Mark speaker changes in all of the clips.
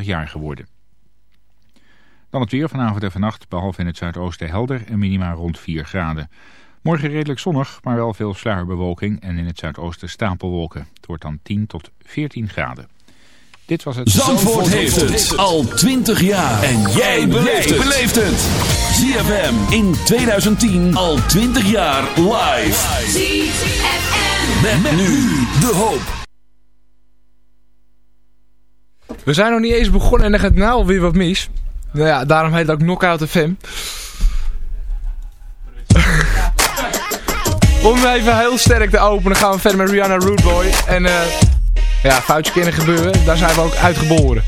Speaker 1: jaar geworden. Dan het weer vanavond en vannacht, behalve in het zuidoosten helder en minima rond 4 graden. Morgen redelijk zonnig, maar wel veel sluierbewolking en in het zuidoosten stapelwolken. Het wordt dan 10 tot 14 graden. Dit was het...
Speaker 2: Zandvoort, heeft het al 20 jaar. En jij beleeft het. ZFM in 2010 al 20 jaar live. ZFM. Met, nu de hoop.
Speaker 3: We zijn nog niet eens begonnen en er gaat nou alweer wat mis. Nou ja, daarom heet het ook Knockout FM. Om even heel sterk te openen gaan we verder met Rihanna Rootboy. En uh, ja, foutjes kunnen gebeuren. Daar zijn we ook uitgeboren.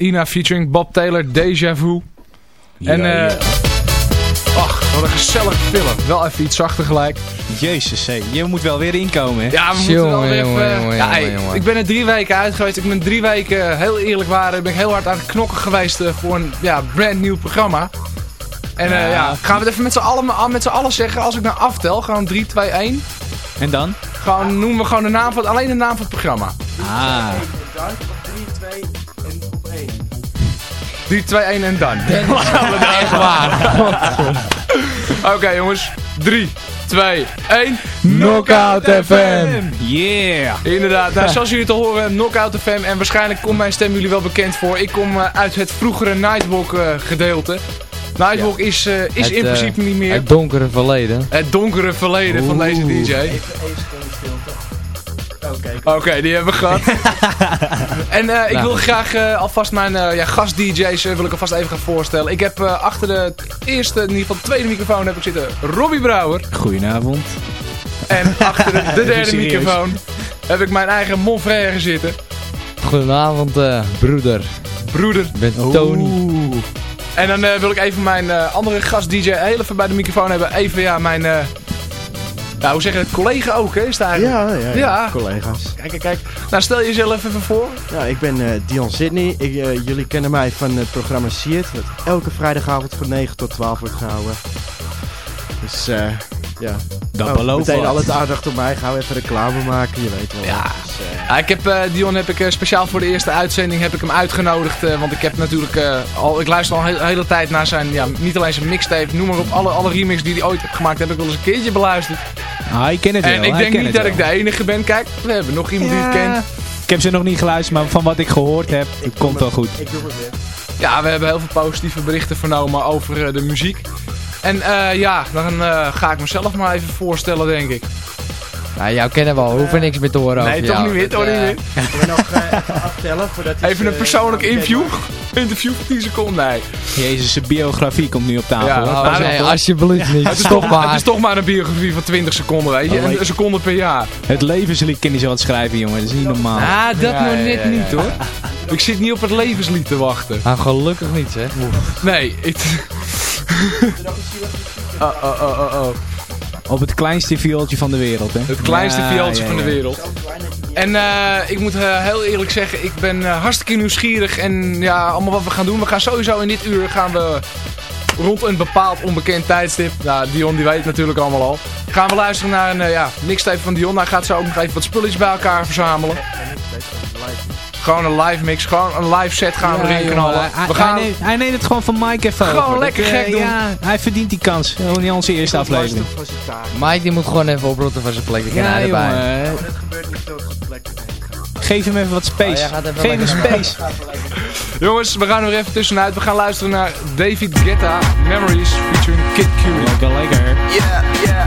Speaker 4: Ina featuring Bob Taylor, Deja Vu. en eh... ach, wat een gezellige film. Wel even iets zachter gelijk.
Speaker 5: Jezus, hé. je moet wel weer inkomen, hè?
Speaker 4: Ja, we moeten wel weer even... ja, ik ben er drie weken uit geweest. Ik ben drie weken, heel eerlijk waren, ben ik heel hard aan het knokken geweest voor een ja, brand nieuw programma. En uh, ja, gaan we het even met z'n allen, met allen zeggen. Als ik nou aftel, gewoon 3, 2, 1.
Speaker 5: En dan?
Speaker 4: Gewoon, noemen we gewoon de naam van, alleen de naam van het programma.
Speaker 5: Ah.
Speaker 4: 3, 2, 1 en dan.
Speaker 5: Echt waar.
Speaker 4: Oké okay, jongens. 3, 2, 1.
Speaker 5: Knockout FM. Yeah.
Speaker 4: Inderdaad. Nou, zoals jullie te horen, Knockout FM. En waarschijnlijk komt mijn stem jullie wel bekend voor. Ik kom uh, uit het vroegere Nightwalk uh, gedeelte. Nightwalk ja. is, uh, is het, in principe niet meer.
Speaker 6: Het donkere verleden.
Speaker 4: Het donkere verleden Oeh. van deze DJ. Even, even Oké, okay, die hebben we gehad. en uh, ik nou. wil graag uh, alvast mijn uh, ja, gast-DJ's wil ik alvast even gaan voorstellen. Ik heb achter de eerste, in ieder geval de tweede microfoon heb ik zitten Robbie Brouwer.
Speaker 5: Goedenavond.
Speaker 4: En achter de, de derde microfoon heb ik mijn eigen Monfrère zitten.
Speaker 6: Goedenavond, broeder.
Speaker 4: Broeder.
Speaker 6: Ik ben Tony.
Speaker 4: En dan wil ik even mijn andere gast-DJ heel even bij de microfoon hebben. Even ja, mijn nou, hoe zeg je het? Collega ook, hè? Is het
Speaker 7: eigenlijk? Ja, ja, ja, collega's.
Speaker 4: Kijk, kijk, kijk. Nou, stel jezelf even voor.
Speaker 7: Ja, ik ben uh, Dion Sydney. Ik, uh, jullie kennen mij van het programma See Dat elke vrijdagavond van 9 tot 12 wordt gehouden. Dus, eh... Ja.
Speaker 5: Dat oh, belooft
Speaker 7: Meteen al het aandacht op mij. Gaan we even reclame maken, je weet wel.
Speaker 4: Ja. Dus, uh... ja ik heb, uh, Dion heb ik uh, speciaal voor de eerste uitzending heb ik hem uitgenodigd. want ik heb natuurlijk al, ik luister al de hele tijd naar zijn, ja, niet alleen zijn mixtape, noem maar op. Alle, alle remixes die hij ooit heeft gemaakt, heb ik wel eens een keertje beluisterd.
Speaker 5: Ah, ik ken het wel.
Speaker 4: En ik denk niet dat ik de enige ben. Kijk, we hebben nog iemand die het kent.
Speaker 5: Ik heb ze nog niet geluisterd, maar van wat ik gehoord heb, het komt wel goed.
Speaker 7: Ik doe het weer.
Speaker 4: Ja, we hebben heel veel positieve berichten vernomen over de muziek. En uh, ja, dan uh, ga ik mezelf maar even voorstellen, denk ik.
Speaker 6: Ja, jou kennen we al. Hoeven niks meer te horen
Speaker 4: nee,
Speaker 6: over
Speaker 4: toch
Speaker 6: jou.
Speaker 4: niet meer, toch niet meer.
Speaker 7: We nog even aftellen voordat
Speaker 4: Even een persoonlijk interview. interview van 10 seconden, nee.
Speaker 5: Jezus, zijn biografie komt nu op tafel. Ja,
Speaker 6: oh, nee, alsjeblieft niet.
Speaker 4: Het is, toch maar. het is toch maar een biografie van 20 seconden, weet je. Oh, een seconde per jaar.
Speaker 5: Het levenslied kan hij zo wat schrijven, jongen. Dat is niet normaal.
Speaker 4: Ah, dat ja, nog net niet, hoor. Ik zit niet op het levenslied te wachten.
Speaker 6: Ah, gelukkig niet, hè.
Speaker 4: Nee, ik... Oh, oh, oh, oh, oh.
Speaker 5: Op het kleinste viooltje van de wereld, hè?
Speaker 4: Het kleinste ja, viooltje ja, van de wereld. En uh, ik moet uh, heel eerlijk zeggen, ik ben uh, hartstikke nieuwsgierig. En ja, allemaal wat we gaan doen. We gaan sowieso in dit uur gaan we rond een bepaald onbekend tijdstip. Nou, Dion die weet het natuurlijk allemaal al. Gaan we luisteren naar een ja, mixtape van Dion. Hij gaat zo ook nog even wat spulletjes bij elkaar verzamelen. Gewoon een live mix, gewoon een live set gaan we erin knallen.
Speaker 5: Hij, we gaan... Hij, neemt, hij neemt het gewoon van Mike even
Speaker 4: Gewoon lekker gek uh, doen. Ja,
Speaker 5: hij verdient die kans. Gewoon in onze eerste aflevering.
Speaker 6: Mike die moet gewoon even oprotten van zijn plek. Ja. Erbij.
Speaker 7: Oh, dat gebeurt niet zo op plek.
Speaker 5: Geef hem even wat space. Oh, Geef hem space.
Speaker 4: Jongens, we gaan er even tussenuit. We gaan luisteren naar David Guetta, Memories, featuring Kid Cudi.
Speaker 5: Lekker, lekker.
Speaker 4: Yeah, yeah.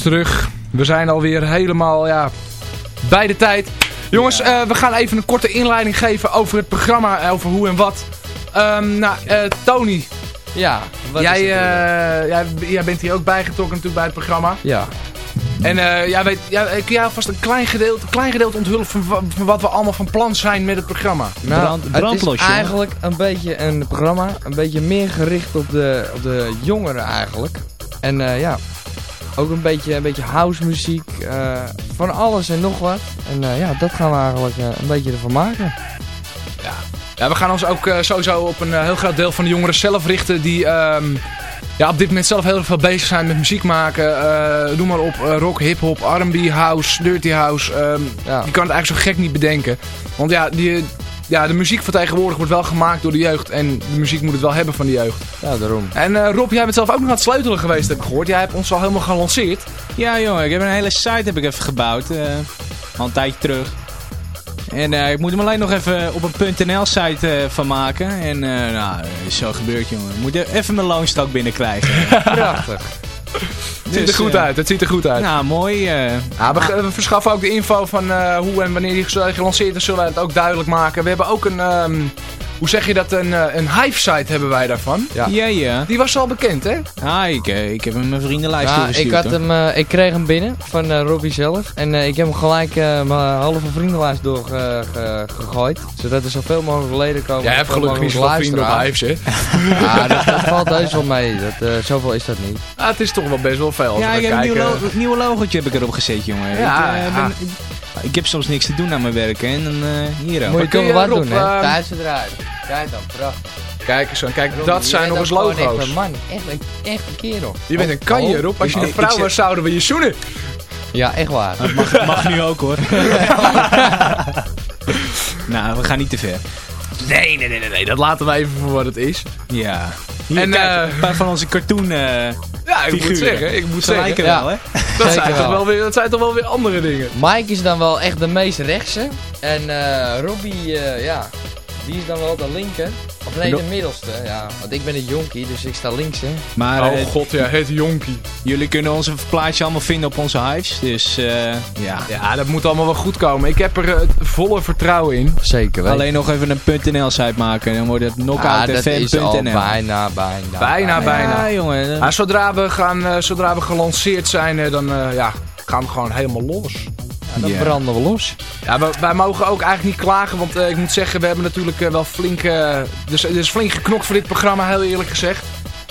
Speaker 4: Terug. We zijn alweer helemaal ja, bij de tijd. Jongens, eh, we gaan even een korte inleiding geven over het programma, eh, over hoe en wat. Ehm, nou, eh, Tony,
Speaker 6: Ja, wat
Speaker 4: jij,
Speaker 6: is het weer?
Speaker 4: eh, jij, jij bent hier ook bijgetrokken natuurlijk bij het programma.
Speaker 6: Ja.
Speaker 4: En eh, jij weet, ja, kun jij alvast een klein gedeelte, klein gedeelte onthullen van, wa- van wat we allemaal van plan zijn met het programma?
Speaker 6: Nou,
Speaker 5: Brand-
Speaker 6: het is eigenlijk een beetje een programma, een beetje meer gericht op de, op de jongeren eigenlijk. En eh, ja, ook een beetje, een beetje house muziek, eh, van alles en nog wat. En eh, ja, dat gaan we eigenlijk eh, een beetje ervan maken.
Speaker 4: Ja, we gaan ons ook sowieso op een heel groot deel van de jongeren zelf richten die ehm, ja, op dit moment zelf heel veel bezig zijn met muziek maken. noem maar op, rock, hip-hop, R&B, house, dirty house. ehm,
Speaker 6: Ja.
Speaker 4: Je kan het eigenlijk zo gek niet bedenken. Want ja, die, ja, de muziek van tegenwoordig wordt wel gemaakt door de jeugd en de muziek moet het wel hebben van de jeugd.
Speaker 6: Ja, daarom.
Speaker 4: En eh, Rob, jij bent zelf ook nog aan het sleutelen geweest, heb ik gehoord. Jij hebt ons al helemaal gelanceerd.
Speaker 5: Ja jongen, ik heb een hele site heb ik even gebouwd. eh, al een tijdje terug. En eh, ik moet hem alleen nog even op een .nl site eh, van maken. En eh nou, dat is zo gebeurd jongen. Ik moet even mijn loonstak binnenkrijgen.
Speaker 6: Prachtig.
Speaker 4: Het ziet er
Speaker 5: Dus,
Speaker 4: goed
Speaker 5: eh,
Speaker 4: uit, het ziet er goed uit.
Speaker 5: nou, mooi. eh,
Speaker 4: Ja, we, we verschaffen ook de info van eh, hoe en wanneer die gel- gelanceerd is, zullen wij het ook duidelijk maken. We hebben ook een, ehm, hoe zeg je dat, een, eh, een hive-site hebben wij daarvan.
Speaker 6: Ja.
Speaker 5: ja, ja.
Speaker 4: Die was al bekend, hè?
Speaker 5: Ah, ik, eh, ik heb hem mijn vriendenlijst
Speaker 6: Ja,
Speaker 5: toegestuurd.
Speaker 6: ik, had hem, eh, ik kreeg hem binnen van Robbie zelf. En ik heb hem gelijk eh, mijn halve vriendenlijst doorgegooid. zodat er zoveel mogelijk leden komen.
Speaker 4: Jij hebt gelukkig niet zoveel vrienden op hives, hè?
Speaker 6: Ja, dat, dat valt heus wel mee. Dat, zoveel is dat niet.
Speaker 4: Ah, het is toch wel best wel veel. als
Speaker 5: Ja, ik heb een nieuw,
Speaker 4: kijken.
Speaker 5: lo- nieuwe logotje heb ik erop gezet, jongen.
Speaker 4: Ja,
Speaker 5: ik,
Speaker 4: ja.
Speaker 5: ben- ik, ik heb soms niks te doen aan mijn werk. hè, En dan eh hier ook.
Speaker 6: Moet je
Speaker 4: kun
Speaker 6: toch
Speaker 4: je,
Speaker 6: wat
Speaker 4: Rob,
Speaker 6: doen, hè? Thuis eruit. Kijk dan, prachtig.
Speaker 4: Kijk eens aan, kijk, dat zijn nog eens logo's.
Speaker 6: Echt een man, echt een, echt een kerel.
Speaker 4: Je bent een kanje,
Speaker 6: Oh,
Speaker 4: Rob. Als je een vrouw was, zouden we je zoenen.
Speaker 6: Ja, echt waar.
Speaker 5: Mag, mag nu ook hoor. nou, we gaan niet te ver.
Speaker 4: Nee, nee, nee, nee, nee. Dat laten we even voor wat het is.
Speaker 5: Ja. Hier,
Speaker 4: En,
Speaker 5: kijk,
Speaker 4: eh,
Speaker 5: een paar van onze cartoon eh
Speaker 4: Ja, ik moet zeggen, ik moet
Speaker 5: Ze
Speaker 4: zeggen.
Speaker 6: ja.
Speaker 5: wel, hè?
Speaker 4: Dat zijn, toch
Speaker 6: wel.
Speaker 4: weer, dat zijn toch wel weer andere dingen.
Speaker 6: Mike is dan wel echt de meest rechtse. En eh Robbie, eh, ja, die is dan wel de linker. Of nee, de middelste. Ja, want ik ben een jonkie, dus ik sta links, hè.
Speaker 5: Maar
Speaker 4: Oh
Speaker 5: eh,
Speaker 4: god, ja, het jonkie.
Speaker 5: jullie kunnen onze plaatje allemaal vinden op onze hives. Dus eh, ja.
Speaker 4: Ja, dat moet allemaal wel goed komen. Ik heb er eh, volle vertrouwen in.
Speaker 6: Zeker wel.
Speaker 5: Alleen nog even een .nl site maken. Dan wordt het
Speaker 6: ah, dat is al
Speaker 5: knockoutfm.nl.
Speaker 6: bijna, bijna.
Speaker 4: Bijna, bijna.
Speaker 5: Ja, jongen.
Speaker 4: Ja, zodra, we gaan, zodra we gelanceerd zijn, dan eh, ja, gaan we gewoon helemaal los.
Speaker 6: Ja, dan branden we los.
Speaker 4: Ja, we- wij mogen ook eigenlijk niet klagen, want eh, ik moet zeggen, we hebben natuurlijk eh, wel flink, eh, dus, er is flink geknokt voor dit programma, heel eerlijk gezegd.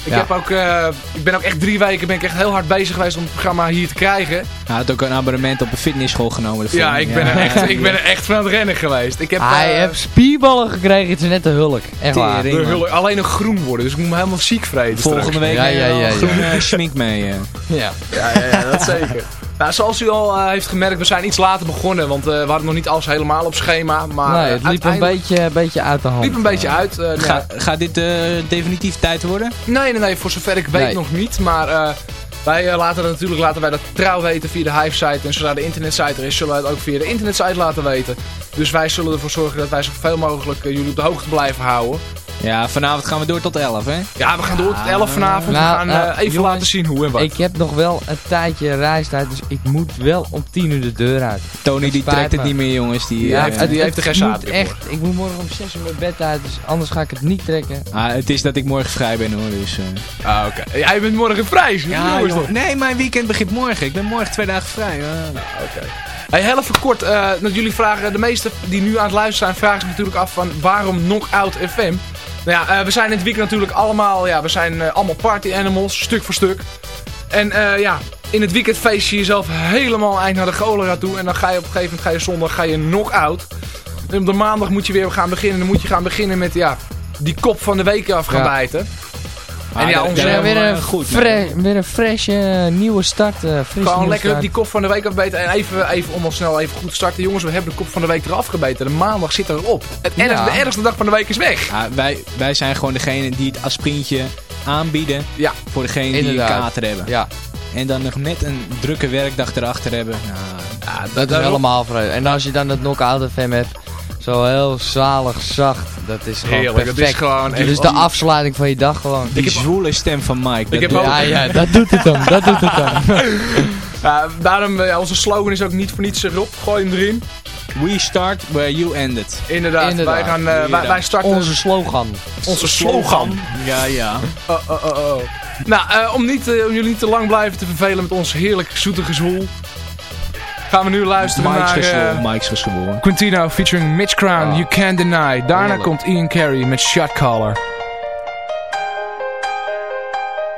Speaker 4: Ik,
Speaker 6: Ja.
Speaker 4: heb ook, eh, ik ben ook echt drie weken ben ik echt heel hard bezig geweest om het programma hier te krijgen.
Speaker 5: Hij had ook een abonnement op een fitnessschool genomen. ervoor.
Speaker 4: Ja, ik ben, Er, echt, ik ben er echt van aan het rennen geweest. Ik heb,
Speaker 6: Hij
Speaker 4: eh,
Speaker 6: heeft spierballen gekregen, het is net de hulk. Echt waar.
Speaker 4: De hulk- alleen nog groen worden, dus ik moet me helemaal ziek vreten
Speaker 5: Volgende
Speaker 4: straks.
Speaker 5: week
Speaker 6: Ja, ja, ja, ja.
Speaker 5: groene schmink mee.
Speaker 6: Ja.
Speaker 4: Ja, ja, ja, dat zeker. Nou, zoals u al eh, heeft gemerkt, we zijn iets later begonnen, want eh, we hadden nog niet alles helemaal op schema. Maar
Speaker 6: nee,
Speaker 4: eh,
Speaker 6: het liep een beetje, een beetje uit de hand.
Speaker 4: liep een beetje uit. eh,
Speaker 5: Ga, gaat dit eh, definitief tijd worden?
Speaker 4: Nee, nee, nee, voor zover ik weet
Speaker 6: Nee.
Speaker 4: nog niet. Maar eh, wij laten het natuurlijk laten wij dat trouw weten via de Hive-site. En zodra de internetsite er is, zullen wij het ook via de internetsite laten weten. Dus wij zullen ervoor zorgen dat wij zoveel mogelijk jullie op de hoogte blijven houden.
Speaker 5: Ja, vanavond gaan we door tot 11, hè?
Speaker 4: Ja, we gaan door tot 11 vanavond.
Speaker 6: Nou,
Speaker 4: we gaan eh,
Speaker 6: eh,
Speaker 4: even
Speaker 6: jongens,
Speaker 4: laten zien hoe en wat.
Speaker 6: Ik heb nog wel een tijdje reistijd, dus ik moet wel om tien uur de deur uit.
Speaker 5: Tony die trekt het niet meer, jongens. Die,
Speaker 4: Ja,
Speaker 5: eh,
Speaker 4: heeft- die heeft er geen
Speaker 6: echt, Ik moet morgen om zes uur mijn bed uit, dus anders ga ik het niet trekken.
Speaker 5: ah, het is dat ik morgen vrij ben, hoor. Dus, eh.
Speaker 4: Ah, oké. Jij bent morgen vrij.
Speaker 5: Ja,
Speaker 4: jongens,
Speaker 5: joh.
Speaker 4: toch?
Speaker 5: Nee, mijn weekend begint morgen. Ik ben morgen twee dagen vrij. Ah.
Speaker 4: Hey, heel even kort. eh, dat jullie vragen, de meesten die nu aan het luisteren zijn, vragen zich natuurlijk af van waarom Knockout FM? Nou ja, eh, we zijn in het weekend natuurlijk allemaal, ja, we zijn eh, allemaal party animals, stuk voor stuk. En eh, ja, in het weekend feest je jezelf helemaal eind naar de cholera toe. En dan ga je op een gegeven moment, ga je zondag, ga je knock-out. En op de maandag moet je weer gaan beginnen. Dan moet je gaan beginnen met, ja, die kop van de week af gaan
Speaker 6: Ja.
Speaker 4: bijten.
Speaker 5: Ah,
Speaker 4: En ja, onze-
Speaker 6: Ja,
Speaker 5: hebben
Speaker 6: weer,
Speaker 5: we
Speaker 6: een
Speaker 5: goed
Speaker 6: weer een fresh eh, nieuwe start. eh frisse
Speaker 4: Gewoon
Speaker 6: nieuwe
Speaker 4: lekker
Speaker 6: start.
Speaker 4: die kop van de week afbeten. En even, even om al snel even goed te starten. Jongens, we hebben de kop van de week eraf gebeten. De maandag zit erop. Het
Speaker 6: Ja.
Speaker 4: ergste, De ergste dag van de week is weg.
Speaker 5: Ah, wij, wij zijn gewoon degene die het aspirintje aanbieden
Speaker 4: Ja.
Speaker 5: voor degene die een kater hebben.
Speaker 6: Ja,
Speaker 5: En dan nog net een drukke werkdag erachter hebben. Nou,
Speaker 4: Ja,
Speaker 6: dat is helemaal vreugde. En als je dan het Knockout FM hebt, zo heel zalig, zacht, dat is gewoon
Speaker 4: Heerlijk, dat
Speaker 6: perfect.
Speaker 4: is gewoon echt...
Speaker 6: Dit is de afsluiting van je dag gewoon.
Speaker 5: die zwoele stem van Mike. dat
Speaker 4: heb
Speaker 5: doet-
Speaker 4: ook-
Speaker 6: Ja, ja, dat doet het dan. Dat doet het dan.
Speaker 4: Daarom, eh, onze slogan is ook niet voor niets erop. Gooi hem erin.
Speaker 5: We start where you ended.
Speaker 4: Inderdaad,
Speaker 6: Inderdaad.
Speaker 4: Wij, gaan, eh, wij, wij starten
Speaker 6: Onze slogan.
Speaker 4: onze slogan.
Speaker 5: Ja, ja.
Speaker 4: Oh, oh, oh, oh. Nou, eh, om, niet, om jullie niet te lang blijven te vervelen met ons heerlijk zoete gezoel. Gaan we nu luisteren
Speaker 5: Mike's
Speaker 4: naar eh,
Speaker 5: geschoren. Mike's geschoren.
Speaker 4: Quintino featuring Mitch Crown,
Speaker 6: Ah.
Speaker 4: You Can't Deny. Daarna
Speaker 6: Heerlijk.
Speaker 4: komt Ian Carey met Shot Caller.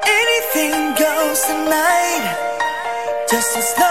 Speaker 8: Anything goes tonight, just as long as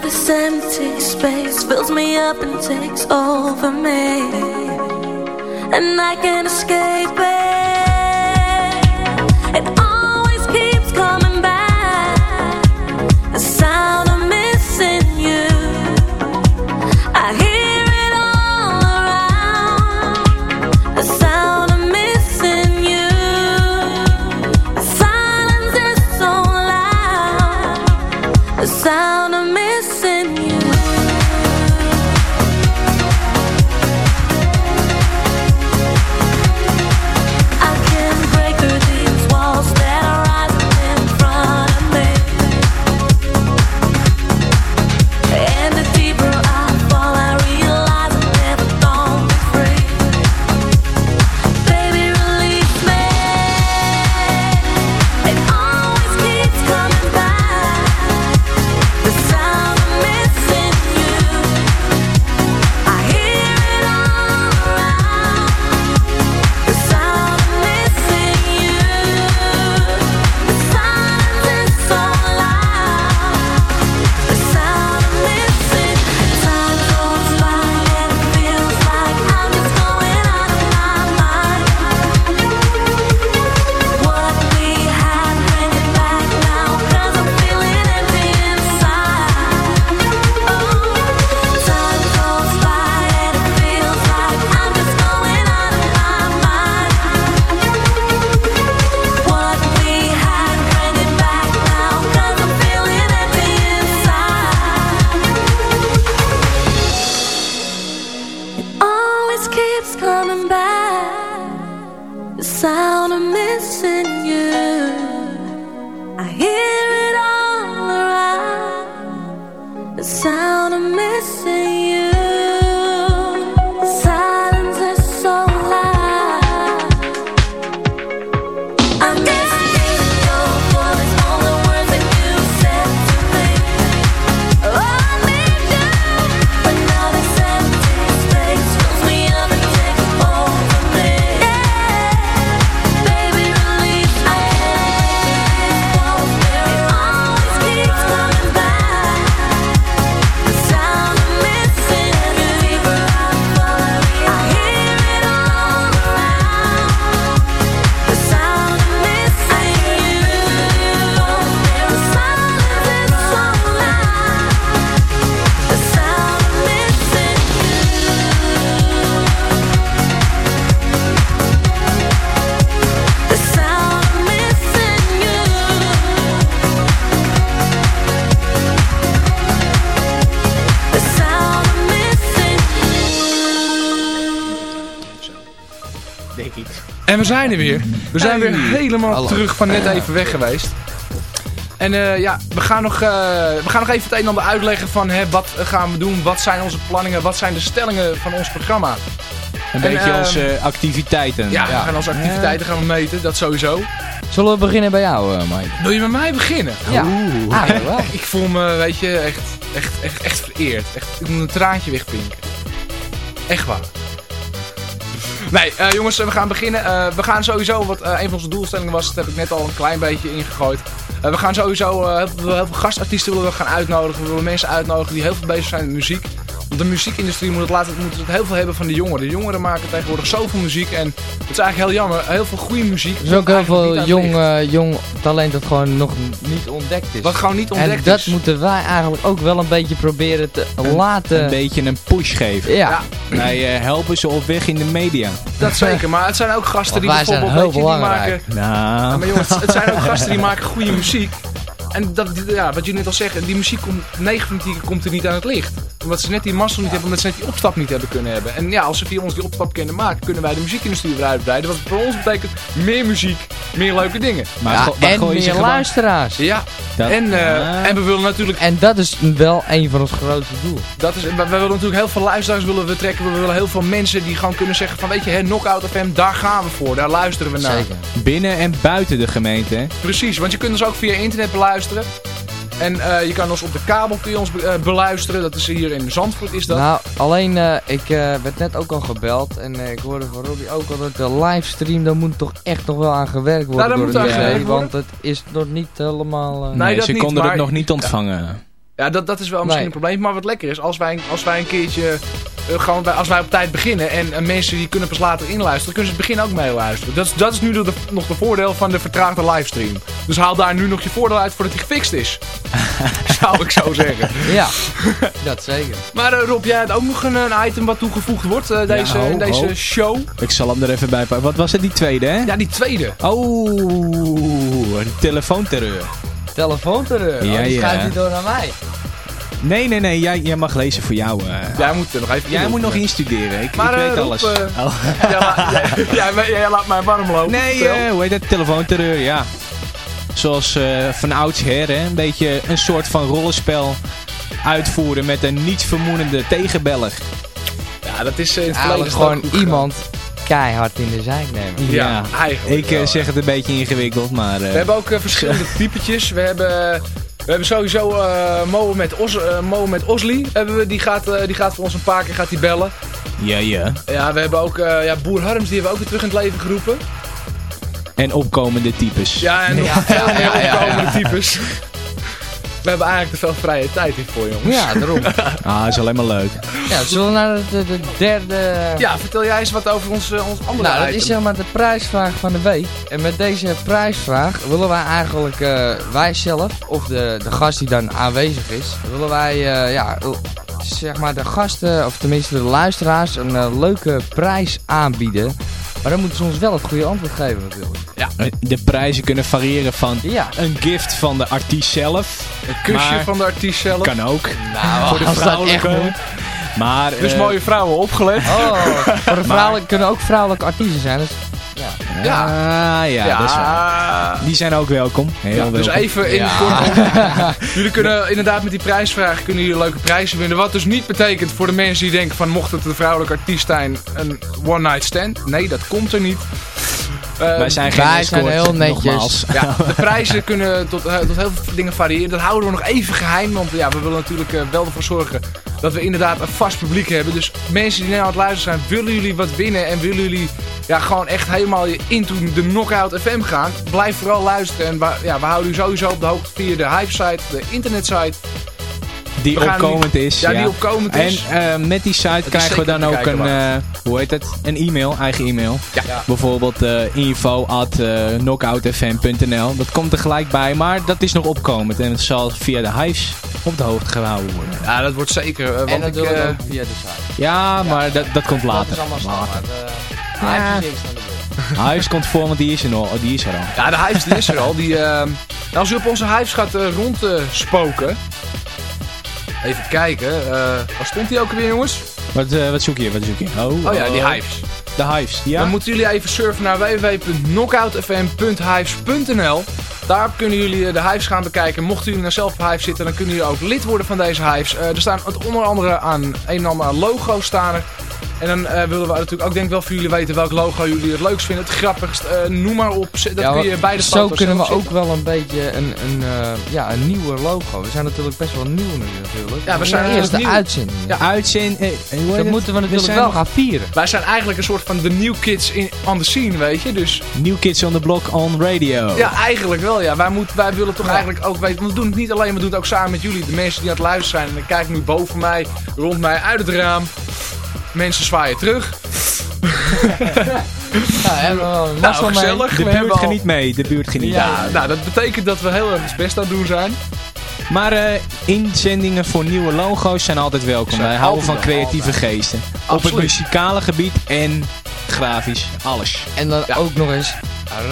Speaker 3: this empty space fills me up and takes over me. And I can't escape it.
Speaker 4: En we zijn er weer. We zijn weer helemaal terug van net even weg geweest. En eh, ja, we gaan, nog, eh, we gaan nog even het een en ander uitleggen van hè, wat gaan we doen, wat zijn onze planningen, wat zijn de stellingen van ons programma.
Speaker 5: Een
Speaker 4: En,
Speaker 5: beetje
Speaker 4: ehm,
Speaker 5: onze activiteiten.
Speaker 4: Ja, we gaan onze activiteiten gaan we meten, dat sowieso.
Speaker 6: Zullen we beginnen bij jou, uh, Mike?
Speaker 4: Wil je met mij beginnen?
Speaker 6: Ja. Ah, wel.
Speaker 4: Ik voel me, weet je, echt, echt, echt, echt vereerd. Echt, ik moet een traantje wegpinken. Echt waar. Nee, eh, jongens, we gaan beginnen. Eh, we gaan sowieso, wat eh, een van onze doelstellingen was, dat heb ik net al een klein beetje ingegooid. We gaan sowieso heel veel gastartiesten willen we gaan uitnodigen. We willen mensen uitnodigen die heel veel bezig zijn met muziek. Want de muziekindustrie moet het, laten, moet het heel veel hebben van de jongeren. De jongeren maken tegenwoordig zoveel muziek. En het is eigenlijk heel jammer. Heel veel goede muziek.
Speaker 6: Er is ook heel veel jong, eh, jong talent dat gewoon nog niet ontdekt is.
Speaker 4: Wat gewoon niet ontdekt
Speaker 6: en dat
Speaker 4: is.
Speaker 6: moeten wij eigenlijk ook wel een beetje proberen te laten.
Speaker 5: Een beetje een push geven.
Speaker 6: Ja.
Speaker 4: Ja.
Speaker 5: Wij eh, helpen ze op weg in de media.
Speaker 4: Dat zeker. Maar het zijn ook gasten die
Speaker 6: Want wij zijn
Speaker 4: bijvoorbeeld...
Speaker 6: heel belangrijk.
Speaker 4: maken,
Speaker 5: Nou,
Speaker 4: maar jongens, het zijn ook gasten die maken goede muziek. En dat, ja, wat jullie net al zeggen, die muziek komt, 9 van de 10 komt er niet aan het licht. Omdat ze net die mazzel niet hebben, omdat ze net die opstap niet hebben kunnen hebben. En ja, als ze via ons die opstap kunnen maken, kunnen wij de muziekindustrie weer uitbreiden. Wat voor ons betekent meer muziek, meer leuke dingen.
Speaker 5: maar,
Speaker 6: Ja,
Speaker 5: maar
Speaker 6: en meer
Speaker 5: gewoon-
Speaker 6: luisteraars.
Speaker 4: Ja,
Speaker 5: Dat-
Speaker 4: en, eh,
Speaker 5: Ja.
Speaker 4: en we willen natuurlijk,
Speaker 6: En dat is wel een van ons grootste doelen.
Speaker 4: dat is, we, we willen natuurlijk heel veel luisteraars willen we trekken. We willen heel veel mensen die gewoon kunnen zeggen van, weet je, hè, Knockout FM, daar gaan we voor. Daar luisteren we naar.
Speaker 6: Zeker.
Speaker 5: Binnen en buiten de gemeente.
Speaker 4: Precies, want je kunt ons ook via internet beluisteren. En eh, je kan ons op de kabel kun je ons be- eh, beluisteren. Dat is hier in Zandvoort is dat.
Speaker 6: Nou, alleen, eh, ik werd net ook al gebeld en eh, ik hoorde van Robbie ook al dat de livestream, daar moet toch echt nog wel aan gewerkt worden
Speaker 4: Ja, daar
Speaker 6: door
Speaker 4: moet
Speaker 6: de
Speaker 4: aan gewerkt worden.
Speaker 6: Want het is nog niet helemaal... eh,
Speaker 4: Nee,
Speaker 5: Nee,
Speaker 4: dat
Speaker 5: ze
Speaker 4: niet,
Speaker 5: konden
Speaker 4: maar-
Speaker 5: het nog niet ontvangen.
Speaker 4: Ja, dat, dat is wel misschien
Speaker 6: Nee.
Speaker 4: een probleem. Maar wat lekker is, als wij, als wij een keertje... gewoon bij, als wij op tijd beginnen en mensen die kunnen pas later inluisteren, kunnen ze het begin ook meeluisteren. Dat is, dat is nu de, nog de voordeel van de vertraagde livestream. Dus haal daar nu nog je voordeel uit voordat hij gefixt is. Zou ik zo zeggen.
Speaker 6: Ja, dat zeker.
Speaker 4: Maar eh, Rob, jij had ook nog een, een item wat toegevoegd wordt eh, deze,
Speaker 5: ho,
Speaker 4: deze
Speaker 5: ho.
Speaker 4: show.
Speaker 5: Ik zal hem er even bij pakken. Wat was het, die tweede, hè?
Speaker 4: Ja, die tweede.
Speaker 5: Oh, die telefoonterreur.
Speaker 6: Telefoonterreur,
Speaker 5: Ja,
Speaker 6: oh, die
Speaker 5: ja.
Speaker 6: schuift niet door naar mij.
Speaker 5: Nee, nee, nee, jij, jij mag lezen voor jou. eh.
Speaker 4: Jij moet er nog even
Speaker 5: jij moet nog
Speaker 4: in.
Speaker 5: instuderen. Ik,
Speaker 4: Maar,
Speaker 5: ik
Speaker 4: eh,
Speaker 5: weet alles.
Speaker 4: eh,
Speaker 5: Oh.
Speaker 4: Jij, jij, jij laat mij warm lopen.
Speaker 5: Nee, eh, hoe heet dat? Telefoonterreur, ja. Zoals eh, van oudsher, hè. Een beetje een soort van rollenspel uitvoeren met een niet vermoedende tegenbeller.
Speaker 4: ja, dat is eh, in het verleden
Speaker 6: gewoon iemand keihard in de zijk nemen.
Speaker 4: Ja, eigenlijk
Speaker 5: Ik eh,
Speaker 4: wel,
Speaker 5: zeg het een beetje ingewikkeld, maar... eh,
Speaker 4: We hebben ook verschillende typetjes. We hebben, we hebben sowieso eh Mo, met Os, eh, Mo met Osli. Hebben we, die, gaat, eh, die gaat voor ons een paar keer gaat die bellen.
Speaker 5: Ja, ja.
Speaker 4: Ja, we hebben ook eh, ja, Boer Harms, die hebben we ook weer terug in het leven geroepen.
Speaker 5: En opkomende types.
Speaker 4: Ja, en nog veel meer opkomende types. We hebben eigenlijk te veel vrije tijd hiervoor, jongens.
Speaker 6: Ja, daarom.
Speaker 5: Ah, dat is alleen maar leuk.
Speaker 6: Ja, zullen we naar de, de, de derde...
Speaker 4: Ja, vertel jij eens wat over ons, ons andere
Speaker 6: Nou, dat
Speaker 4: item.
Speaker 6: is zeg maar de prijsvraag van de week. En met deze prijsvraag willen wij eigenlijk, eh, wij zelf, of de, de gast die dan aanwezig is, willen wij, eh, ja, zeg maar de gasten, of tenminste de luisteraars, een eh, leuke prijs aanbieden. Maar dan moeten ze ons wel het goede antwoord geven natuurlijk.
Speaker 5: Eh, De prijzen kunnen variëren van
Speaker 6: Ja.
Speaker 5: een gift van de artiest zelf.
Speaker 4: Een kusje
Speaker 5: maar-
Speaker 4: van de artiest zelf.
Speaker 5: Kan ook.
Speaker 6: Nou,
Speaker 5: voor de
Speaker 6: als dat
Speaker 5: vrouwelijke. Maar,
Speaker 4: Dus mooie vrouwen opgelet.
Speaker 6: Oh, voor de vrouwelijke kunnen ook vrouwelijke artiesten zijn. Dus, ja.
Speaker 4: Ja.
Speaker 5: Ja, ja, dat is waar. Die zijn ook welkom. Heel
Speaker 4: Ja, dus
Speaker 5: welkom.
Speaker 4: even in kort. jullie kunnen inderdaad met die prijsvraag kunnen jullie leuke prijzen winnen. Wat dus niet betekent voor de mensen die denken van mocht het een vrouwelijke artiest zijn een one night stand. Nee, dat komt er niet. Eh,
Speaker 5: Wij zijn geen
Speaker 6: Wij
Speaker 5: escort,
Speaker 6: zijn heel netjes.
Speaker 4: ja, de prijzen kunnen tot, eh, tot heel veel dingen variëren. Dat houden we nog even geheim. Want ja, we willen natuurlijk eh, wel ervoor zorgen dat we inderdaad een vast publiek hebben. Dus mensen die nu aan het luisteren zijn, willen jullie wat winnen en willen jullie ja, gewoon echt helemaal into de Knockout FM gaan. Blijf vooral luisteren. En we, ja, we houden u sowieso op de hoogte via de Hype-site, de internetsite.
Speaker 5: Die
Speaker 4: We
Speaker 5: opkomend is.
Speaker 4: Ja, die opkomend is.
Speaker 5: En eh, met die site krijgen we dan ook
Speaker 4: kijken
Speaker 5: een, eh, hoe heet het? Een e-mail, eigen e-mail.
Speaker 4: Ja.
Speaker 5: Bijvoorbeeld eh, info at knockoutfm.nl. Dat komt er gelijk bij, maar dat is nog opkomend. En het zal via de Hives op de hoogte gehouden worden.
Speaker 4: Ja, dat wordt zeker. eh,
Speaker 6: En
Speaker 4: want ik,
Speaker 6: ook via de site.
Speaker 5: Ja, maar dat, dat komt
Speaker 6: Dat
Speaker 5: later.
Speaker 6: is allemaal. Uh, de beurt.
Speaker 5: Hives komt voor, want die is er, nog, die is er al.
Speaker 4: Ja, de Hives die is er al. Die, als u op onze Hives gaat eh, rondspoken. Even kijken. eh waar stond die ook weer, jongens?
Speaker 5: Wat, eh, wat zoek je? Wat zoek je? Oh,
Speaker 4: Oh ja, die
Speaker 5: eh,
Speaker 4: Hives.
Speaker 5: De Hives, ja.
Speaker 4: Dan moeten jullie even surfen naar www.knockoutfm.hives.nl. Daar kunnen jullie eh, de Hives gaan bekijken. Mochten jullie nou zelf op Hives zitten, dan kunnen jullie ook lid worden van deze Hives. Er staan onder andere aan een en ander aan logo's staan er. En dan eh, willen we natuurlijk ook denk ik wel voor jullie weten welk logo jullie het leukst vinden. Het grappigst, eh, noem maar op. Dat
Speaker 6: Ja,
Speaker 4: kun je
Speaker 6: want
Speaker 4: bij de
Speaker 6: Zo kunnen we ook
Speaker 4: zetten.
Speaker 6: wel een beetje een, een, eh, ja, een nieuwe logo. We zijn natuurlijk best wel nieuw nu natuurlijk.
Speaker 4: Ja, we zijn
Speaker 6: de
Speaker 4: heel
Speaker 6: eerste
Speaker 4: nieuw.
Speaker 6: uitzending.
Speaker 4: Ja,
Speaker 5: Uitzend... eh, hoe heet
Speaker 6: Dat
Speaker 5: het?
Speaker 6: moeten we natuurlijk
Speaker 5: zijn
Speaker 6: wel gaan vieren.
Speaker 4: Wij zijn eigenlijk een soort van de new kids in, on the scene, weet je. Dus
Speaker 5: New Kids on the Block on Radio.
Speaker 4: ja, eigenlijk wel ja. Wij, moeten, wij willen toch eigenlijk ook weten. We doen het niet alleen, we doen het ook samen met jullie. De mensen die aan het luisteren zijn. En kijk nu boven mij, rond mij, uit het raam. Mensen zwaaien terug.
Speaker 6: Ja, hebben we wel een
Speaker 4: Nou,
Speaker 6: mee.
Speaker 4: gezellig.
Speaker 5: De
Speaker 4: we
Speaker 5: buurt
Speaker 4: al-
Speaker 5: geniet mee, de buurt geniet
Speaker 4: Ja,
Speaker 5: mee.
Speaker 4: nou dat betekent dat we heel erg ons best aan het doen zijn.
Speaker 5: Maar eh, inzendingen voor nieuwe logo's zijn altijd welkom.
Speaker 4: Zijn
Speaker 5: Wij houden van
Speaker 4: altijd
Speaker 5: creatieve geesten. Op het
Speaker 4: Absoluut.
Speaker 5: muzikale gebied en grafisch, alles.
Speaker 6: En dan
Speaker 4: Ja.
Speaker 6: ook nog eens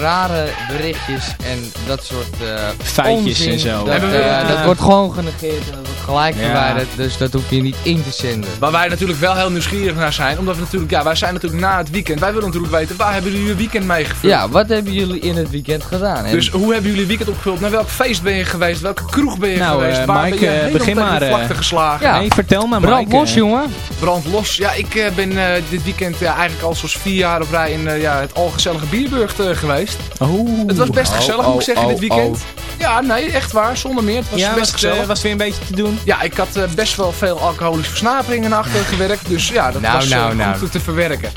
Speaker 6: rare berichtjes en dat soort eh
Speaker 5: Feitjes
Speaker 6: onzin.
Speaker 5: en zo.
Speaker 6: Dat, eh, dat wordt gewoon genegeerd en dat wordt gelijk
Speaker 5: Ja.
Speaker 6: verwijderd. Dus dat hoef je niet in te zenden.
Speaker 4: Waar wij natuurlijk wel heel nieuwsgierig naar zijn. Omdat we natuurlijk, ja, wij zijn natuurlijk na het weekend. Wij willen natuurlijk weten, waar hebben jullie je weekend mee gevuld?
Speaker 6: Ja, wat hebben jullie in het weekend gedaan? En
Speaker 4: Dus hoe hebben jullie weekend opgevuld? Naar welk feest ben je geweest? Welke kroeg ben je
Speaker 5: Nou,
Speaker 4: geweest?
Speaker 5: eh,
Speaker 4: Waar
Speaker 5: Mike,
Speaker 4: ben je
Speaker 5: begin maar,
Speaker 4: de
Speaker 5: eh.
Speaker 4: vlakte geslagen?
Speaker 6: Ja.
Speaker 5: Nee, vertel maar
Speaker 6: brand
Speaker 5: Mike.
Speaker 6: los, jongen.
Speaker 4: Brand los. Ja, ik ben eh, dit weekend ja, eigenlijk al zoals vier jaar op rij in ja, het Algezellige Bierburg eh, geweest. Geweest.
Speaker 5: Oh.
Speaker 4: Het was best gezellig,
Speaker 6: oh,
Speaker 4: moet ik zeggen,
Speaker 6: oh,
Speaker 4: dit weekend. Ja, nee, echt waar, zonder meer. Het was
Speaker 5: ja,
Speaker 4: best
Speaker 5: was, het,
Speaker 4: gezellig.
Speaker 5: eh, was weer een beetje te doen?
Speaker 4: Ja, ik had eh, best wel veel alcoholische versnaperingen achter gewerkt. Dus ja, dat
Speaker 6: Nou,
Speaker 4: was eh,
Speaker 6: nou,
Speaker 4: goed
Speaker 6: nou.
Speaker 4: te verwerken.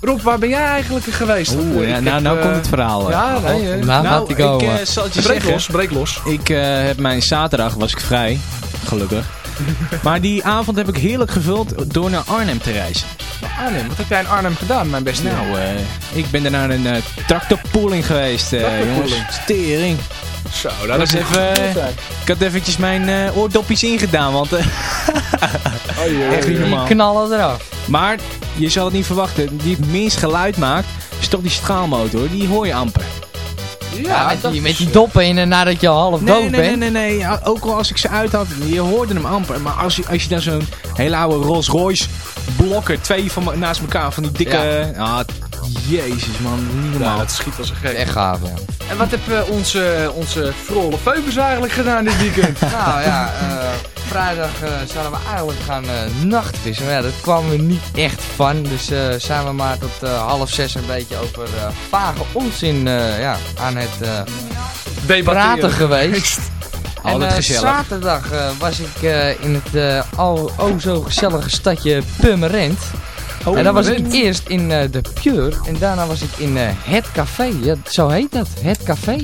Speaker 4: Rob, waar ben jij eigenlijk geweest?
Speaker 5: Oeh,
Speaker 4: eh,
Speaker 5: ja,
Speaker 4: ik
Speaker 5: nou,
Speaker 4: heb,
Speaker 5: nou
Speaker 4: eh,
Speaker 5: komt het verhaal. eh.
Speaker 4: Ja, nee, eh,
Speaker 6: Nou,
Speaker 5: nou, ik eh, zal het je
Speaker 4: breek
Speaker 5: zeggen.
Speaker 4: los, breek los.
Speaker 5: Ik eh, heb mijn zaterdag, was ik vrij, gelukkig. maar die avond heb ik heerlijk gevuld door naar Arnhem te reizen.
Speaker 4: Arnhem, wat heb jij in Arnhem gedaan, mijn beste?
Speaker 5: Nou, eh, ik ben er naar een eh tractorpooling geweest, eh,
Speaker 4: Tractorpooling.
Speaker 5: jongens. Stering.
Speaker 4: Zo,
Speaker 5: Dat is even, ik had eventjes mijn eh, oordopjes ingedaan, want eh,
Speaker 4: Oh,
Speaker 5: echt niet
Speaker 6: Die knallen eraf.
Speaker 5: Maar je zal het niet verwachten, die het minst geluid maakt, is toch die straalmotor. Die hoor je amper.
Speaker 6: Ja, met,
Speaker 4: dat
Speaker 6: die,
Speaker 4: is-
Speaker 6: met die doppen in en nadat je al half
Speaker 5: Nee,
Speaker 6: dood
Speaker 5: nee, nee,
Speaker 6: bent.
Speaker 5: nee, nee. Ja, Ook al als ik ze uit had, je hoorde hem amper. Maar als je, als je dan zo'n hele oude Rolls Royce blokken, twee van naast elkaar, van die dikke... Ah, jezus man, niet
Speaker 4: Ja,
Speaker 5: normaal.
Speaker 4: het schiet als een gek.
Speaker 6: Echt gaaf, ja.
Speaker 4: En wat hebben onze, onze veuvels eigenlijk gedaan dit weekend?
Speaker 6: Nou ja, eh, vrijdag eh, zouden we eigenlijk gaan eh, nachtvissen. Maar ja, dat kwam er niet echt van. Dus eh, zijn we maar tot eh, half zes een beetje over eh, vage onzin eh, ja, aan het eh, praten geweest. En zaterdag eh, was ik eh, in het al oh zo gezellige stadje Purmerend. en dan was ik eerst in eh, de Pure en daarna was ik in eh, Het Café. Ja, zo heet dat, Het Café.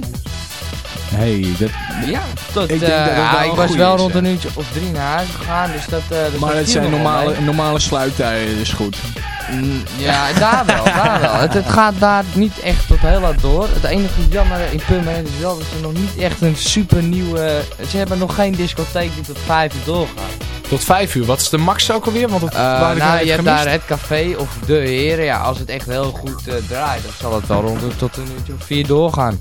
Speaker 5: hey, dat,
Speaker 6: Ja, tot,
Speaker 5: Ik denk
Speaker 6: eh,
Speaker 5: dat het
Speaker 6: ja, ik was wel
Speaker 5: is,
Speaker 6: rond een uurtje of drie naar huis gegaan, dus dat... eh,
Speaker 5: maar het zijn normale,
Speaker 6: mee.
Speaker 5: normale sluittijden, dus goed.
Speaker 6: Mm, Ja, daar wel, daar wel. Het, het gaat daar niet echt tot heel laat door. Het enige jammer in Purmerend is wel dat ze nog niet echt een super nieuwe... Ze hebben nog geen discotheek die tot vijf uur doorgaat.
Speaker 4: Tot vijf uur. Wat is de max ook alweer? Want het,
Speaker 6: Eh,
Speaker 4: waar ik
Speaker 6: nou, je hebt daar het café of de heren. Ja, als het echt heel goed eh, draait, dan zal het wel rond tot een uurtje of vier doorgaan.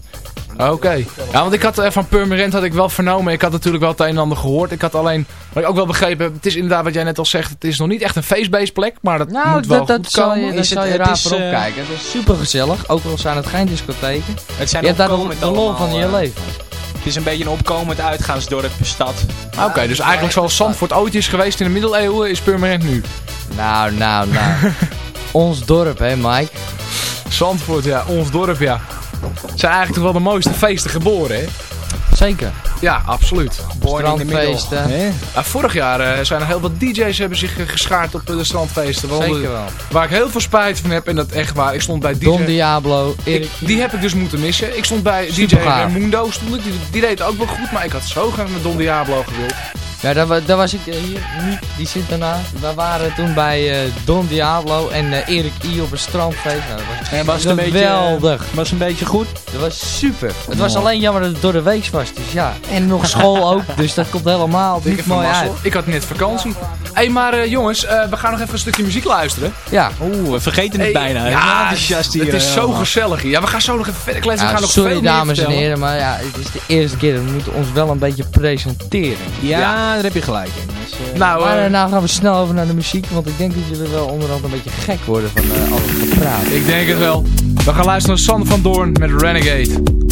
Speaker 4: Oké. Ja, want ik had eh, van Purmerend had ik wel vernomen. Ik had natuurlijk wel het een en ander gehoord. Ik had alleen, wat ik ook wel begrepen heb, het is inderdaad wat jij net al zegt. Het is nog niet echt een feestbased plek, maar dat
Speaker 6: Nou,
Speaker 4: moet wel
Speaker 6: dat, dat
Speaker 4: goed
Speaker 6: zal
Speaker 4: komen.
Speaker 6: je,
Speaker 5: het-
Speaker 6: zal je raar
Speaker 5: is,
Speaker 6: voor
Speaker 5: eh,
Speaker 6: opkijken. Het is super gezellig, ook al zijn het geen discotheken.
Speaker 5: Het zijn
Speaker 6: Je hebt daar de, lol van je leven.
Speaker 5: Het is een beetje een opkomend uitgaansdorp, stad.
Speaker 4: Oké, dus eigenlijk zoals Zandvoort ooit is geweest in de middeleeuwen, is Purmerend nu.
Speaker 6: Nou, nou, nou. Ons dorp, hè Mike?
Speaker 4: Zandvoort, ja. Ons dorp, ja. Zijn eigenlijk toch wel de mooiste feesten geboren, hè?
Speaker 6: Zeker.
Speaker 4: Ja, absoluut.
Speaker 6: Strandfeesten.
Speaker 4: Vorig jaar eh, zijn er heel wat DJ's hebben zich eh, geschaard op eh, de strandfeesten. waaronder-
Speaker 6: Zeker wel.
Speaker 4: Waar ik heel veel spijt van heb. En dat echt waar. Ik stond bij DJ...
Speaker 6: Don Diablo, Erik.
Speaker 4: Ik, die heb ik dus moeten missen. Ik stond bij DJ. Raimundo. Stond ik. Die, die deed ook wel goed. Maar ik had zo graag met Don Diablo gewild.
Speaker 6: Ja, daar, wa- daar was ik eh, hier niet. Die zit daarnaast. We waren toen bij eh, Don Diablo en eh, Erik I op een strandfeest. Nou, dat was
Speaker 5: En was het een beetje,
Speaker 6: geweldig.
Speaker 5: was een beetje goed?
Speaker 6: Dat was super. Het was alleen jammer dat het door de week was. Dus ja. En nog school ook. Dus dat komt helemaal niet mooi uit.
Speaker 4: Ik had net vakantie. Hé, hey, maar eh, jongens. eh, we gaan nog even een stukje muziek luisteren.
Speaker 6: Ja.
Speaker 5: Oeh, we vergeten het
Speaker 4: Hey,
Speaker 5: bijna.
Speaker 4: Ja,
Speaker 5: enthousiast hier,
Speaker 4: het is
Speaker 5: eh,
Speaker 4: zo gezellig hier. Ja, we gaan zo nog even verder kletsen. we gaan nog
Speaker 6: sorry
Speaker 4: veel meer
Speaker 6: dames en heren, maar ja, het is de eerste keer. We moeten ons wel een beetje presenteren.
Speaker 5: Ja,
Speaker 4: Ja.
Speaker 5: daar heb je gelijk in. Dus, eh,
Speaker 4: Nou,
Speaker 6: Maar nou gaan we snel over naar de muziek, want ik denk dat jullie wel onderhand een beetje gek worden van eh, al het gepraat.
Speaker 4: ik denk het wel. We gaan luisteren naar Sander van Doorn met Renegade.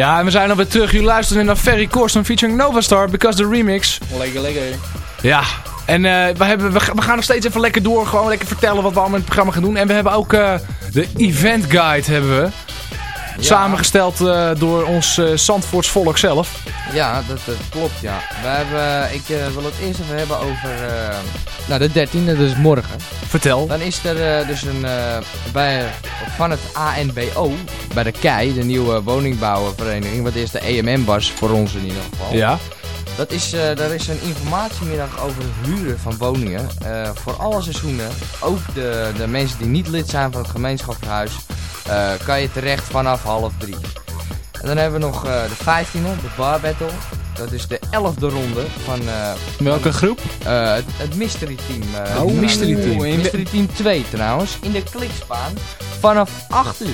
Speaker 4: Ja, en we zijn alweer terug. Jullie luisteren naar Ferry Corsten featuring Novastar, Because the Remix.
Speaker 5: Lekker, lekker.
Speaker 4: Ja, en eh, we, hebben, we, ga- we gaan nog steeds even lekker door. Gewoon lekker vertellen wat we allemaal in het programma gaan doen. En we hebben ook eh, de event guide hebben we. Samengesteld eh, door ons Zandvoorts volk zelf.
Speaker 6: Ja, dat, dat klopt, ja. We hebben, ik wil het eerst even hebben over nou, de 13e, dus morgen.
Speaker 4: Vertel.
Speaker 6: Dan is er dus een, bij, van het ANBO, bij de KEI, de nieuwe woningbouwvereniging, wat eerst de EMM was, voor ons in ieder geval.
Speaker 4: Ja.
Speaker 6: Dat is, eh, daar is een informatiemiddag over het huren van woningen. eh, voor alle seizoenen. Ook de, de mensen die niet lid zijn van het gemeenschapshuis. eh, kan je terecht vanaf half drie. En dan hebben we nog eh, de 15e, de Bar Battle. Dat is de 11e ronde van eh,
Speaker 5: Welke groep?
Speaker 6: eh, het, het Mystery Team. eh,
Speaker 5: Oh, Mystery Team.
Speaker 6: Mystery Team 2 trouwens. In de klikspaan vanaf 8 uur.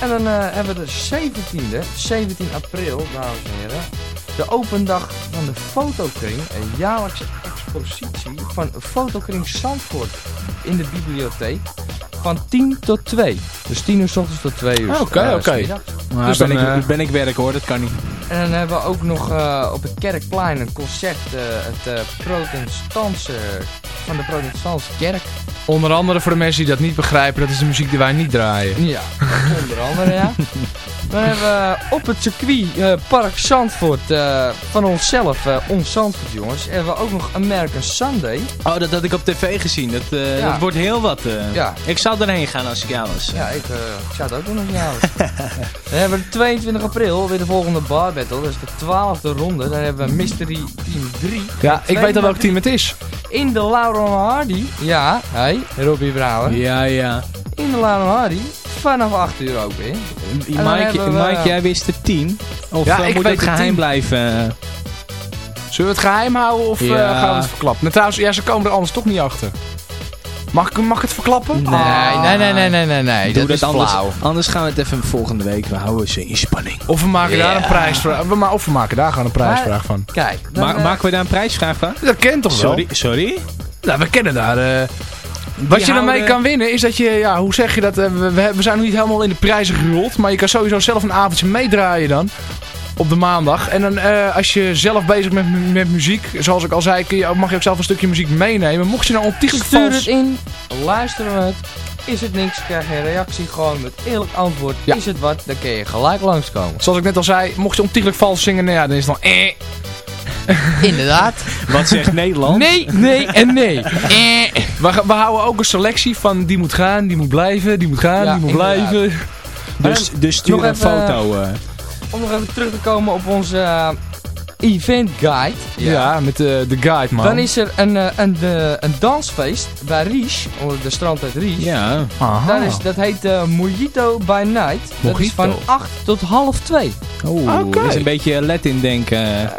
Speaker 6: En dan eh, hebben we de 17e, 17 april, dames en heren. De open dag van de Fotokring. Een jaarlijkse expositie van Fotokring Zandvoort in de bibliotheek. Van 10 tot 2. Dus 10 uur s ochtends tot 2 uur.
Speaker 4: Oké,
Speaker 6: eh,
Speaker 4: oké. Dus
Speaker 5: ben,
Speaker 4: dan,
Speaker 5: ik,
Speaker 4: eh,
Speaker 5: ben ik werk hoor, dat kan niet.
Speaker 6: En dan hebben we ook nog op het Kerkplein een concert. het protestantse, van de protestantse kerk.
Speaker 4: Onder andere voor de mensen die dat niet begrijpen, dat is de muziek die wij niet draaien.
Speaker 6: Ja, onder andere ja. Dan hebben we op het circuit eh, Park Zandvoort eh, van onszelf, eh ons Zandvoort jongens, hebben we ook nog American Sunday.
Speaker 5: Oh, dat had ik op tv gezien. Dat, eh,
Speaker 6: Ja.
Speaker 5: dat wordt heel wat. eh.
Speaker 6: Ja.
Speaker 5: Ik zou erheen gaan als ik jou was.
Speaker 6: Ja, ik, eh, ik zou het ook doen als jou. Dan hebben we de 22 april weer de volgende bar battle, dat is de 12e ronde. Dan hebben we Mystery Team 3.
Speaker 4: Ja, ik weet al welk team het is.
Speaker 6: In de Lauren Hardy. Ja, hey, Robbie Brouwer.
Speaker 5: Ja, ja.
Speaker 6: In de Lauren Hardy. Vanaf 8 uur ook weer.
Speaker 5: Mike,
Speaker 6: we-
Speaker 5: Mike, jij wist het tien? Of
Speaker 4: Ja,
Speaker 5: eh,
Speaker 4: ik
Speaker 5: moet het geheim blijven?
Speaker 4: Zullen we het geheim houden of eh, gaan we het verklappen? Nou, trouwens, ja, ze komen er anders toch niet achter. Mag ik, mag ik het verklappen?
Speaker 6: Nee, nee, nee, nee, nee, nee, nee.
Speaker 5: Doe
Speaker 6: dat is
Speaker 5: anders,
Speaker 6: flauw.
Speaker 5: anders gaan we het even volgende week. We houden ze in spanning.
Speaker 4: Of we maken daar een prijsvraag we Of we maken daar gewoon een prijsvraag van.
Speaker 6: Kijk,
Speaker 5: Ma
Speaker 6: eh,
Speaker 5: maken we daar een prijsvraag van?
Speaker 4: Dat kent toch wel?
Speaker 5: Sorry? Sorry?
Speaker 4: Nou, we kennen daar... eh, wat je daarmee kan winnen is dat je, ja, hoe zeg je dat? eh, we, we, zijn nog niet helemaal in de prijzen gerold. Maar je kan sowieso zelf een avondje meedraaien dan. Op de maandag. En dan eh, als je zelf bezig bent met, met muziek, zoals ik al zei, kun je, mag je ook zelf een stukje muziek meenemen. Mocht je nou ontiegelijk
Speaker 6: Stuur
Speaker 4: vals...
Speaker 6: het in, luisteren we het. Is het niks, krijg je een reactie gewoon met eerlijk antwoord.
Speaker 4: Ja.
Speaker 6: Is het wat, dan kun je gelijk langskomen.
Speaker 4: Zoals ik net al zei, mocht je ontiegelijk vals zingen, nou ja, dan is het dan eh.
Speaker 6: Inderdaad.
Speaker 5: Wat zegt Nederland?
Speaker 6: Nee, nee en nee.
Speaker 4: Eh. We, we houden ook een selectie van die moet gaan, die moet blijven, die moet gaan,
Speaker 6: Ja,
Speaker 4: die moet
Speaker 6: inderdaad.
Speaker 4: blijven.
Speaker 5: Dus, dus stuur
Speaker 6: Nog
Speaker 5: een
Speaker 6: even-
Speaker 5: foto. eh.
Speaker 6: Om nog even terug te komen op onze eh, event guide.
Speaker 4: Ja, met de, de guide man.
Speaker 6: Dan is er een, eh, een, de, een dansfeest bij Ries, onder de strand uit Ries.
Speaker 5: ja.
Speaker 4: Aha.
Speaker 6: Daar is, dat heet eh, Mojito by Night. Dat is
Speaker 4: Mojito.
Speaker 6: van 8 tot half 2.
Speaker 5: Oeh,
Speaker 4: Oké.
Speaker 5: dat is een beetje Latin denken.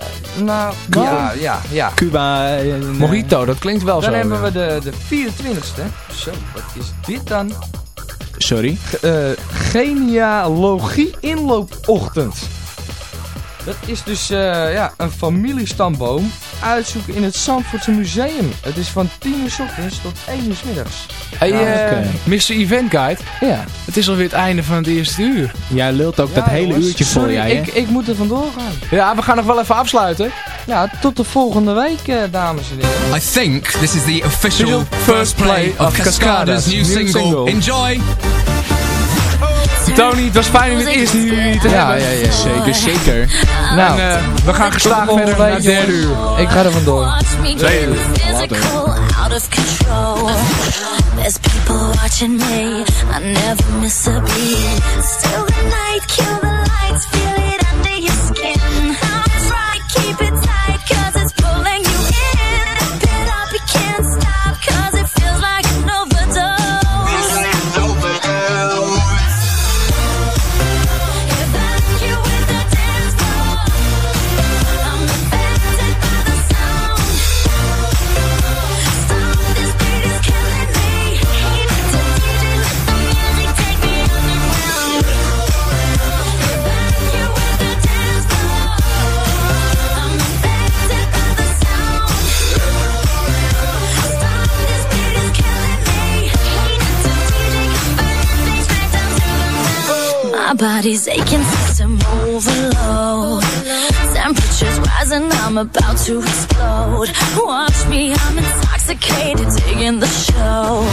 Speaker 6: Nou,
Speaker 4: Cool.
Speaker 6: ja, ja, ja.
Speaker 5: Cuba. eh, eh,
Speaker 4: Mojito, dat klinkt wel
Speaker 6: Dan
Speaker 4: zo.
Speaker 6: hebben
Speaker 4: ja.
Speaker 6: we de, de 24ste. Zo, wat is dit dan?
Speaker 5: Sorry.
Speaker 6: Eh, genealogie inloopochtend. Dat is dus eh, ja, een familiestamboom uitzoeken in het Zandvoortse Museum. Het is van 10 uur s ochtends tot 1 uur s middags.
Speaker 4: Hey,
Speaker 6: Ah,
Speaker 4: eh,
Speaker 5: oké.
Speaker 4: Mr. Event Guide,
Speaker 6: Ja.
Speaker 4: het is alweer het einde van het eerste uur.
Speaker 5: Jij lult ook dat hele uurtje voor
Speaker 6: Sorry,
Speaker 5: jij, hè?
Speaker 6: ik, ik moet er vandoor gaan.
Speaker 4: Ja, we gaan nog wel even afsluiten.
Speaker 6: Ja, tot de volgende week, eh, dames en heren.
Speaker 9: I think this is the official first play of
Speaker 4: Cascada's
Speaker 9: Cascada's new
Speaker 4: new
Speaker 9: single.
Speaker 4: single.
Speaker 9: Enjoy!
Speaker 4: Tony, het was fijn in het eerste uur te
Speaker 6: Ja,
Speaker 4: hebben.
Speaker 6: ja, ja.
Speaker 5: Zeker, zeker.
Speaker 6: Nou,
Speaker 4: En, eh, we gaan
Speaker 6: volgende
Speaker 4: verder naar het derde uur.
Speaker 6: ik ga er vandoor.
Speaker 3: There's people watching me. I never miss a beat. Still the night, kill the lights, feel it under your skin. Rising, I'm about to explode. Watch me, I'm intoxicated, digging the show.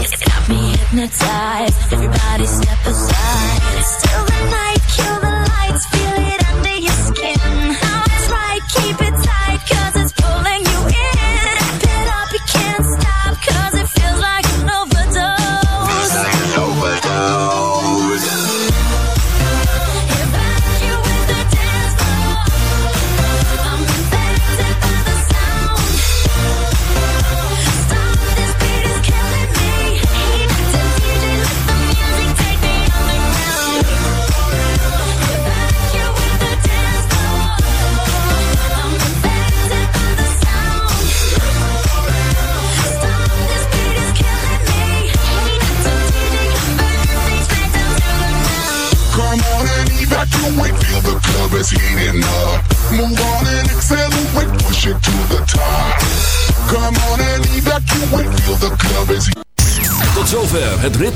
Speaker 3: It's got me hypnotized. Everybody step aside. Still the night, kill the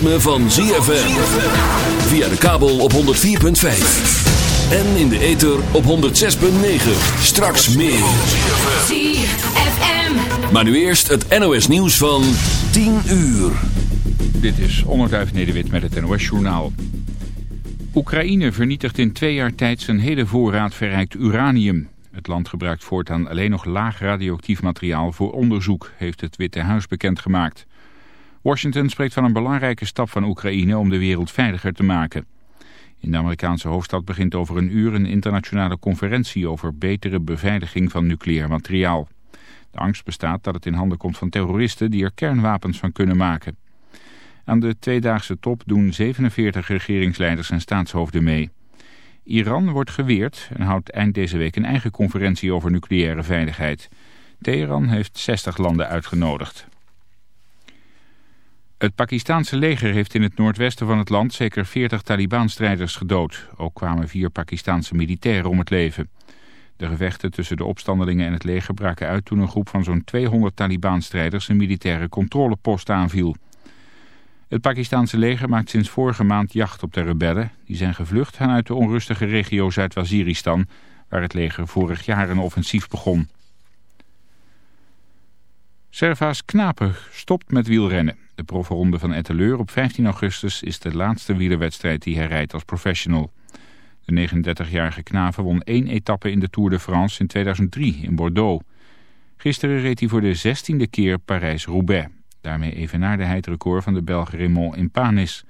Speaker 2: ritme van ZFM. Via de kabel op 104.5. En in de ether op 106.9. Straks meer.
Speaker 3: ZFM.
Speaker 2: Maar nu eerst het NOS nieuws van 10 uur.
Speaker 1: Dit is Onderduif Nederwit met het NOS-journaal. Oekraïne vernietigt in twee jaar tijd zijn hele voorraad verrijkt uranium. Het land gebruikt voortaan alleen nog laag radioactief materiaal voor onderzoek, heeft het Witte Huis bekendgemaakt. Washington spreekt van een belangrijke stap van Oekraïne om de wereld veiliger te maken. In de Amerikaanse hoofdstad begint over een uur een internationale conferentie over betere beveiliging van nucleair materiaal. De angst bestaat dat het in handen komt van terroristen die er kernwapens van kunnen maken. Aan de tweedaagse top doen 47 regeringsleiders en staatshoofden mee. Iran wordt geweerd en houdt eind deze week een eigen conferentie over nucleaire veiligheid. Teheran heeft 60 landen uitgenodigd. Het Pakistaanse leger heeft in het noordwesten van het land zeker 40 Taliban-strijders gedood. Ook kwamen vier Pakistaanse militairen om het leven. De gevechten tussen de opstandelingen en het leger braken uit toen een groep van zo'n 200 Taliban-strijders een militaire controlepost aanviel. Het Pakistaanse leger maakt sinds vorige maand jacht op de rebellen. Die zijn gevlucht vanuit de onrustige regio Zuid-Waziristan, waar het leger vorig jaar een offensief begon. Servaas Knapen stopt met wielrennen. De profronde van Etteleur op 15 augustus is de laatste wielerwedstrijd die hij rijdt als professional. De 39-jarige Knaven won één etappe in de Tour de France in 2003 in Bordeaux. Gisteren reed hij voor de 16e keer Parijs-Roubaix. Daarmee evenaarde hij het record van de Belg Raymond in Panis.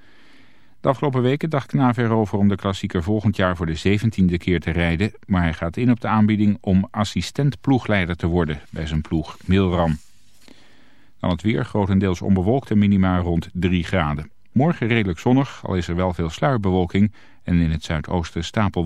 Speaker 1: De afgelopen weken dacht Knaven erover om de klassieker volgend jaar voor de 17e keer te rijden. Maar hij gaat in op de aanbieding om assistent-ploegleider te worden bij zijn ploeg Milram. Dan het weer, grotendeels onbewolkt en minima rond 3 graden. Morgen redelijk zonnig, al is er wel veel sluierbewolking en in het zuidoosten stapel.